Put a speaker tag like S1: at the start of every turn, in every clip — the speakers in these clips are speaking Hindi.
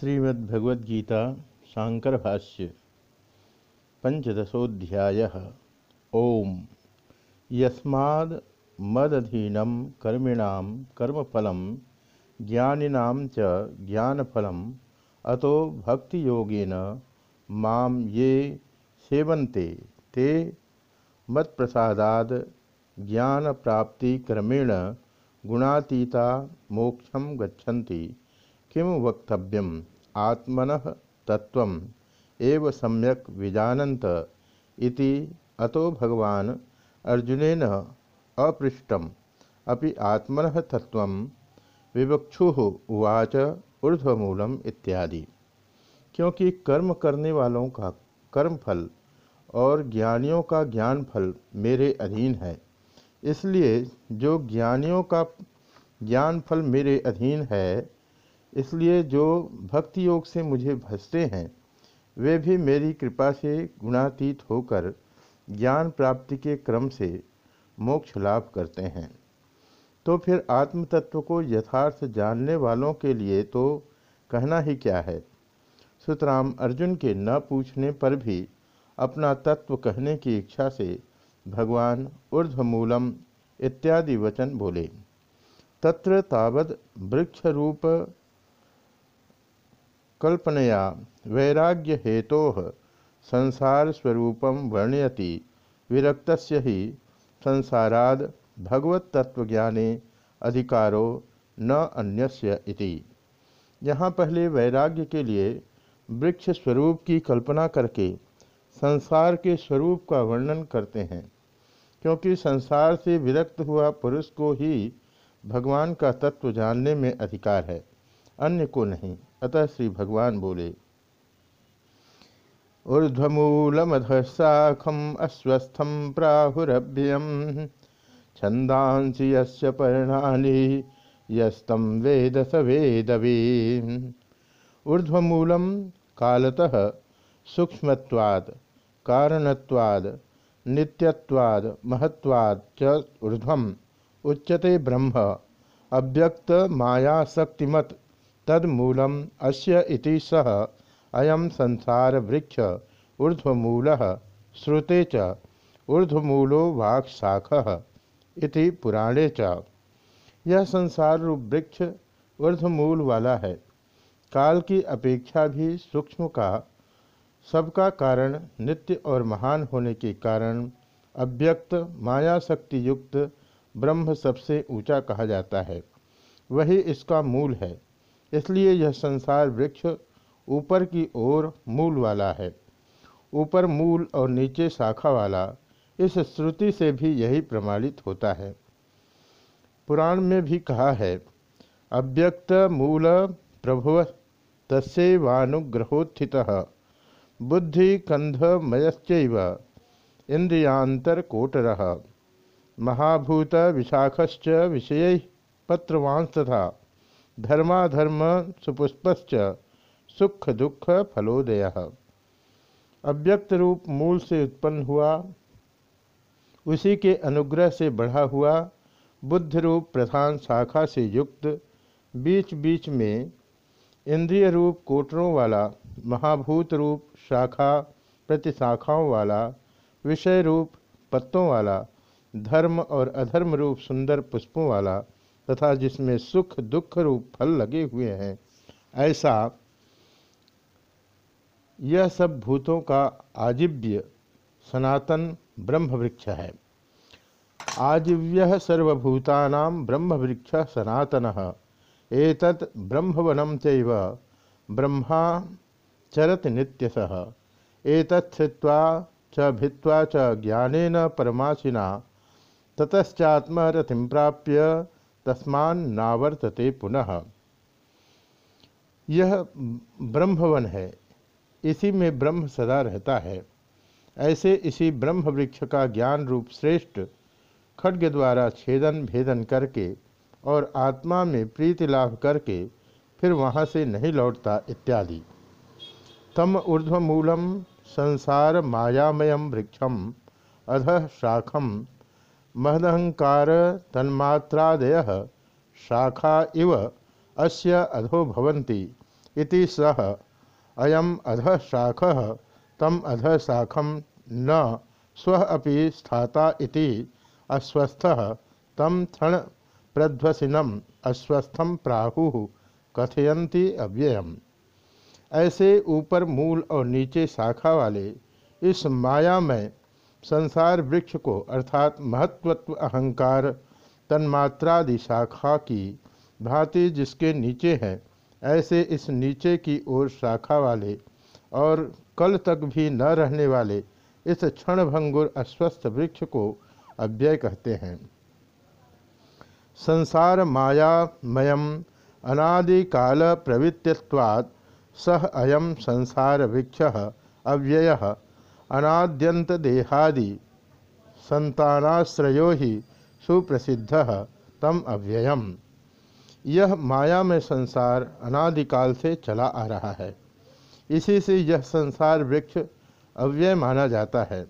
S1: श्रीमद्भगवद्गीता शांकर भाष्य पंचदशोध्याय ओम। यस्माद् मदधीनं कर्मिणां कर्मफलं, ज्ञानिनां च ज्ञानफलम्, अतो भक्तियोगेन माँ ये सेवन्ते, ते मत्प्रसादाद् ज्ञानप्राप्तिक्रमेण गुणातीता मोक्षं गच्छन्ति। किम वक्तव्यम? आत्मन तत्व एव सम्यक विजानत इति अतो भगवान अर्जुनेन अपृष्टम। अपि आत्मन तत्व विवक्षु उवाच ऊर्ध्वमूलम इत्यादि। क्योंकि कर्म करने वालों का कर्म फल और ज्ञानियों का ज्ञान फल मेरे अधीन है। इसलिए जो ज्ञानियों का ज्ञान फल मेरे अधीन है इसलिए जो भक्ति योग से मुझे भसते हैं, वे भी मेरी कृपा से गुणातीत होकर ज्ञान प्राप्ति के क्रम से मोक्ष लाभ करते हैं। तो फिर आत्म तत्व को यथार्थ जानने वालों के लिए तो कहना ही क्या है? सुतराम अर्जुन के न पूछने पर भी अपना तत्व कहने की इच्छा से भगवान ऊर्ध्वमूलम इत्यादि वचन बोले। तत्र तावद वृक्ष रूप कल्पनया वैराग्य हेतो संसार स्वरूप वर्णयति। विरक्त ही संसाराद भगवत तत्वज्ञाने अधिकारो न अन्यस्य इति। यहाँ पहले वैराग्य के लिए वृक्ष स्वरूप की कल्पना करके संसार के स्वरूप का वर्णन करते हैं, क्योंकि संसार से विरक्त हुआ पुरुष को ही भगवान का तत्व जानने में अधिकार है, अन्य को नहीं। अतः श्री भगवान बोले ऊर्ध्वमूलमधशाखम अश्वस्थम प्राहुरभ्यम छंदांसी पर्णानि यस्तम वेद स वेदवी। ऊर्ध्वमूलम कालतः सूक्ष्मत्वाद कारणत्वाद नित्यत्वाद महत्वाद च उच्यते ब्रह्म, अव्यक्त माया शक्तिमत तदमूलम अस्य सह अयम संसार वृक्ष ऊर्धमूल श्रुते च, ऊर्ध्वमूलो वाक्शाख इति पुराणे च। यह संसार रूप वृक्ष ऊर्ध्वमूल वाला है। काल की अपेक्षा भी सूक्ष्म का, सबका कारण नित्य और महान होने के कारण अव्यक्त माया शक्ति युक्त ब्रह्म सबसे ऊँचा कहा जाता है। वही इसका मूल है। इसलिए यह संसार वृक्ष ऊपर की ओर मूल वाला है। ऊपर मूल और नीचे शाखा वाला, इस श्रुति से भी यही प्रमाणित होता है। पुराण में भी कहा है, अव्यक्त मूल प्रभु तस्वानुग्रहोत्थित बुद्धि कंधमयश्च इंद्रियांतरकोटर महाभूत विशाखश्च विषय पत्रवांश तथा धर्माधर्म सुपुष्पश्च सुख दुख फलोदय। अव्यक्त रूप मूल से उत्पन्न हुआ, उसी के अनुग्रह से बढ़ा हुआ, बुद्ध रूप प्रधान शाखा से युक्त बीच बीच में इंद्रिय रूप कोटरों वाला, महाभूत रूप शाखा प्रतिशाखाओं वाला, विषय रूप पत्तों वाला, धर्म और अधर्म रूप सुंदर पुष्पों वाला तथा जिसमें सुख, दुख रूप फल लगे हुए हैं। ऐसा यह सब भूतों का आजीव्य सनातन ब्रह्म वृक्ष है। आजीव्य सर्वभूता ब्रह्म वृक्ष सनातन। एतत् ब्रह्मवनम चैव ब्रह्मा चरत नित्यसः। एतत्वा च भित्वा च ज्ञानेन परमाशिना ततश्चात्मरतिं प्राप्य तस्मान नावर्तते पुनः। यह ब्रह्मवन है। इसी में ब्रह्म सदा रहता है। ऐसे इसी ब्रह्म वृक्ष का ज्ञान रूप श्रेष्ठ, खड्ग द्वारा छेदन भेदन करके और आत्मा में प्रीति लाभ करके फिर वहाँ से नहीं लौटता इत्यादि। तम ऊर्ध्वमूलम संसार मायामयम वृक्षम अध शाखम महदहंकार तन्मात्रादय शाखा इव अस्य अधो भवन्ति इति सह अयम अध शाख, तम अध शाखम न, स्व अपि स्थाता इति अस्वस्थ। तम क्षण प्रध्वसिनम अस्वस्थम प्राहु कथयंती अव्ययम। ऐसे ऊपर मूल और नीचे शाखा वाले इस माया में संसार वृक्ष को अर्थात महत्वत्व अहंकार तन्मात्रादि शाखा की भांति जिसके नीचे है, ऐसे इस नीचे की ओर शाखा वाले और कल तक भी न रहने वाले इस क्षणभंगुर अस्वस्थ वृक्ष को अव्यय कहते हैं। संसार मायामयम अनादिकाल प्रवृत्तिवाद सह अयम संसार वृक्ष अव्यय। अनाद्यंत देहादि संतानाश्रयो ही सुप्रसिद्ध तम अव्ययम। यह माया में संसार अनादिकाल से चला आ रहा है। इसी से यह संसार वृक्ष अव्यय माना जाता है,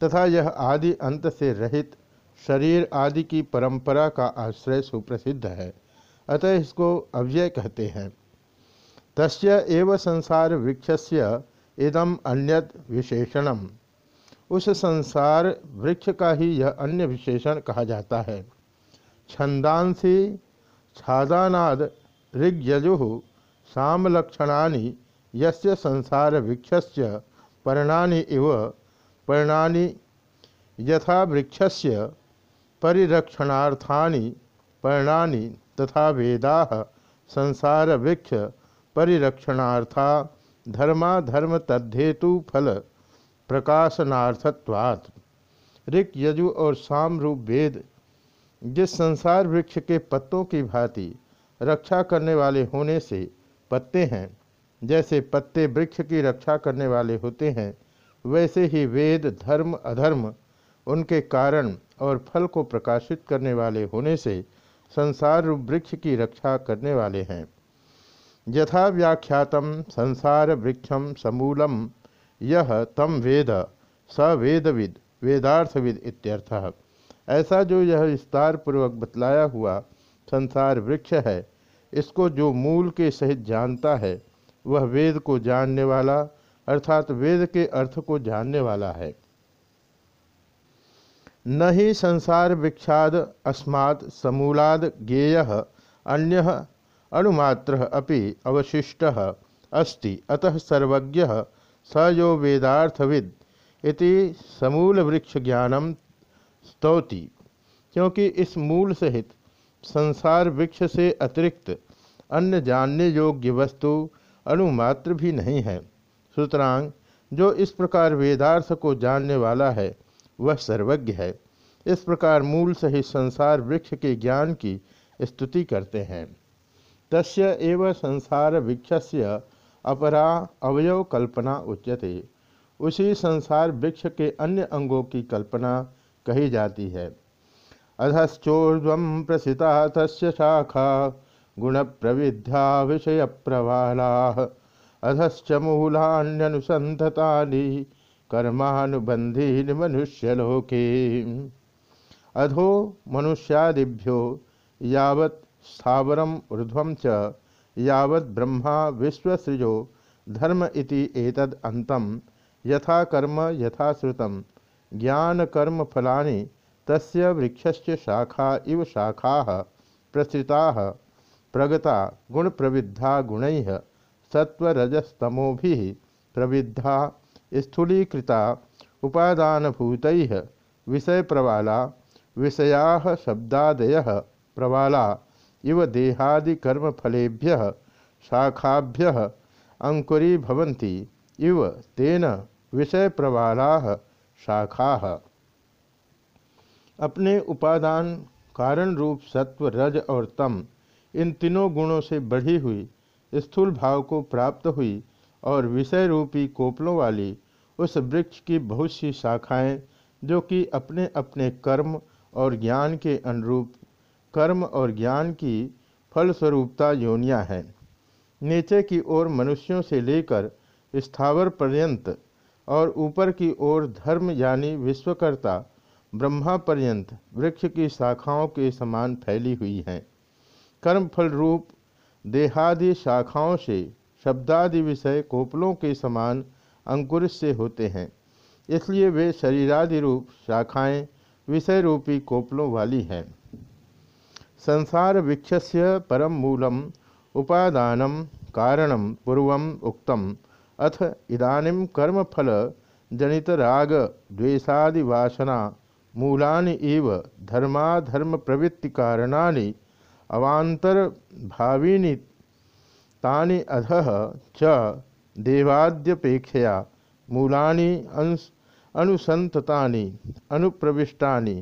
S1: तथा यह आदि अंत से रहित शरीर आदि की परंपरा का आश्रय सुप्रसिद्ध है, अतः इसको अव्यय कहते हैं। तस्य एव संसार वृक्षस्य इदम अन्यद विशेषणम। उस संसार वृक्ष का ही यह अन्य विशेषण कहा जाता है। छंदांसी छादानाद ऋग्यजु सामलक्षणानि यस्य संसार वृक्षस्य पर्णानि इव पर्णानि यथा वृक्षस्य परिरक्षणार्थानि पर्णानि तथा वेदा संसार वृक्ष परिरक्षणार्था धर्माधर्म तद्धेतु फल प्रकाशनार्थत्वात्। ऋक, यजु और साम रूप वेद जिस संसार वृक्ष के पत्तों की भांति रक्षा करने वाले होने से पत्ते हैं, जैसे पत्ते वृक्ष की रक्षा करने वाले होते हैं, वैसे ही वेद, धर्म, अधर्म उनके कारण और फल को प्रकाशित करने वाले होने से संसार वृक्ष की रक्षा करने वाले हैं। यथा व्याख्यात संसार वृक्षम समूलम यह तम वेद, स वेदविद, वेदार्थविद इत्यर्थः। ऐसा जो यह विस्तार पूर्वक बतलाया हुआ संसार वृक्ष है, इसको जो मूल के सहित जानता है, वह वेद को जानने वाला, अर्थात वेद के अर्थ को जानने वाला है। न ही संसार वृक्षाद अस्मात्, समूलाद, गेय, अन्य अणुमात्र अपि अवशिष्ट अस्ति। अतः सर्वज्ञ स यो वेदार्थविद इति समूल वृक्ष ज्ञानम स्तौति, क्योंकि इस मूल सहित संसार वृक्ष से अतिरिक्त अन्य जानने योग्य वस्तु अणुमात्र भी नहीं है। सुतरांग जो इस प्रकार वेदार्थ को जानने वाला है, वह सर्वज्ञ है। इस प्रकार मूल सहित संसार वृक्ष के ज्ञान की स्तुति करते हैं। तस्य एव संसार वृक्षस्य अपरा अवयव कल्पना उच्यते। उसी संसार वृक्ष के अन्य अंगों की कल्पना कही जाती है। अधश्चोर्व प्रसिता तस्य शाखा गुण प्रविद्या विषय प्रवाला अधश्च मूलान्यनुसंधता कर्मानुबंधी मनुष्यलोके अधो मनुष्यादिभ्यो यावत् स्थावरम ऊर्ध्व च यावत् ब्रह्मा विश्वसृजो धर्म इति एतद अंतम। यथा कर्म यथा श्रुतम ज्ञान कर्म फलानि तस्य वृक्षस्य शाखा इव शाखा, प्रसृता। प्रगता गुण प्रविद्धा गुण सत्वरजस्तमो प्रविद्धा। स्थूलीकृता उपादानभूत विषय प्रवाला विषया शब्दादय प्रवाला। इव देहादि कर्म फलेभ्य शाखाभ्य अंकुरी भवन्ति, इव तेन विषय प्रवाला शाखा। अपने उपादान, कारण रूप, सत्व, रज और तम, इन तीनों गुणों से बढ़ी हुई, स्थूल भाव को प्राप्त हुई, और विषय रूपी कोपलों वाली, उस वृक्ष की बहुत सी शाखाएँ, जो कि अपने अपने कर्म और ज्ञान के अनुरूप कर्म और ज्ञान की फलस्वरूपता योनियाँ हैं। नीचे की ओर मनुष्यों से लेकर स्थावर पर्यंत और ऊपर की ओर धर्म यानी विश्वकर्ता ब्रह्मा पर्यंत वृक्ष की शाखाओं के समान फैली हुई हैं। कर्मफल रूप देहादि शाखाओं से शब्दादि विषय कोपलों के समान अंकुरित से होते हैं। इसलिए वे शरीरादि रूप शाखाएँ, विषय रूपी कोपलों वाली हैं। संसार वृक्षस्य परम मूलम उपादानम कारणम पूर्व उक्तम। अथ इदानीम कर्मफल, जनित राग द्वेषादि मूलानि इव धर्माधर्म प्रवृत्ति कारणानि अवांतर भावीनि तानि अधः च देवाद्यपेक्षया मूलानि अंश अनुसंततानि अनुप्रविष्टानि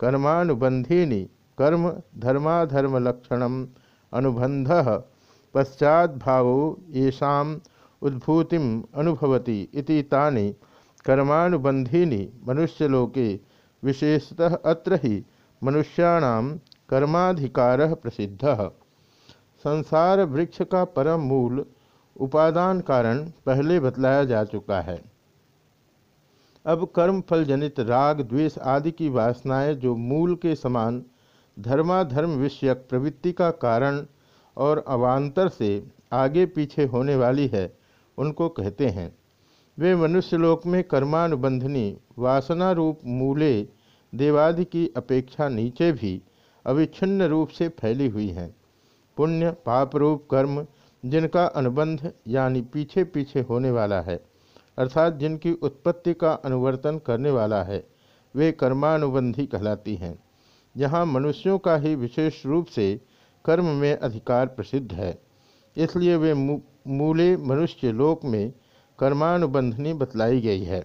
S1: कर्मानुबंधीनि कर्म धर्माधर्मलक्षण अनुबंध पश्चाद्भावो येषाम उद्भूतिम अनुभवती इति तानि मनुष्यलोके विशेषतः अत्र ही मनुष्याणाम कर्माधिकार प्रसिद्ध। संसार वृक्ष का परम मूल उपादान कारण पहले बतलाया जा चुका है। अब कर्म फल जनित राग, द्वेष आदि की वासनाएँ जो मूल के समान धर्माधर्म विषयक प्रवृत्ति का कारण और अवान्तर से आगे पीछे होने वाली है, उनको कहते हैं। वे मनुष्यलोक में कर्मानुबंधनी वासना रूप मूले, देवादि की अपेक्षा नीचे भी अविच्छिन्न रूप से फैली हुई हैं। पुण्य पाप रूप कर्म, जिनका अनुबंध यानी पीछे पीछे होने वाला है, अर्थात जिनकी उत्पत्ति का अनुवर्तन करने वाला है, वे कर्मानुबंधी कहलाती हैं। यहाँ मनुष्यों का ही विशेष रूप से कर्म में अधिकार प्रसिद्ध है। इसलिए वे मूले मनुष्य लोक में कर्मानुबंधनी बतलाई गई है।